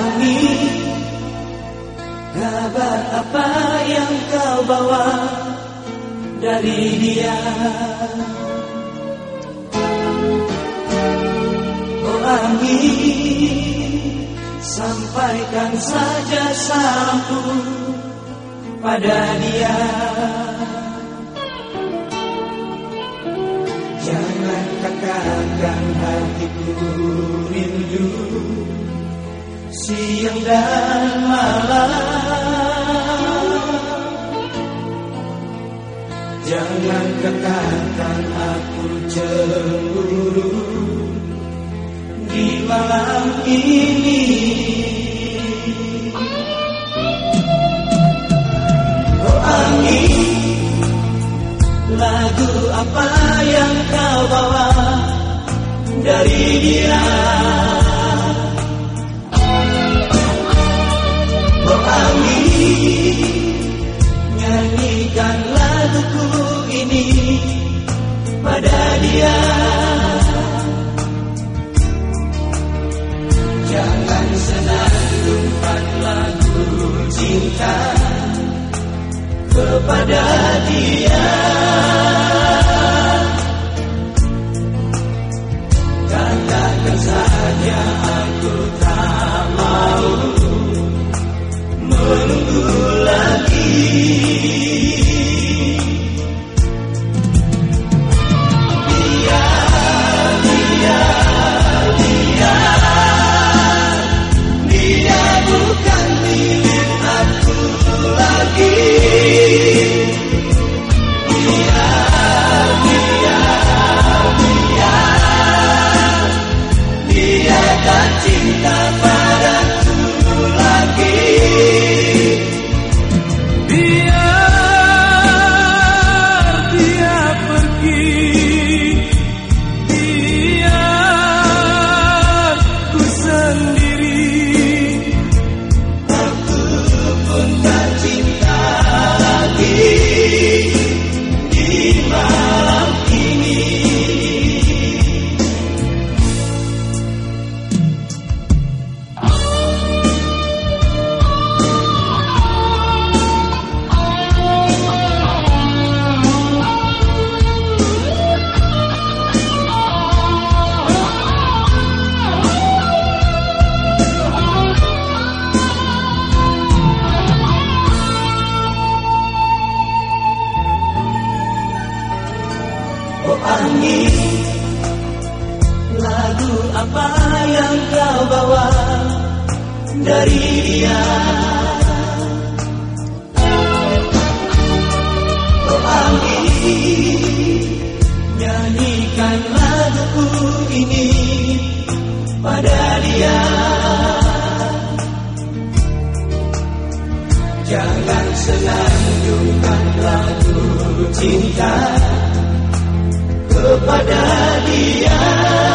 kami Kabar apa yang kau bawa dari dia? Oh angin Sampaikan saja salamku pada dia. Jangan katakan hatiku rindu. Siang dan malam. Jangan katakan aku cemburu Di malam ini. Oh angin Lagu apa yang kau bawa Dari dia dia. Jangan senandungkan lagu cinta kepada dia Oh angin Lagu apa yang kau bawa Dari dia? Oh angin Nyanyikan laguku ini Pada dia. Jangan senandungkan lagu cinta kepada dia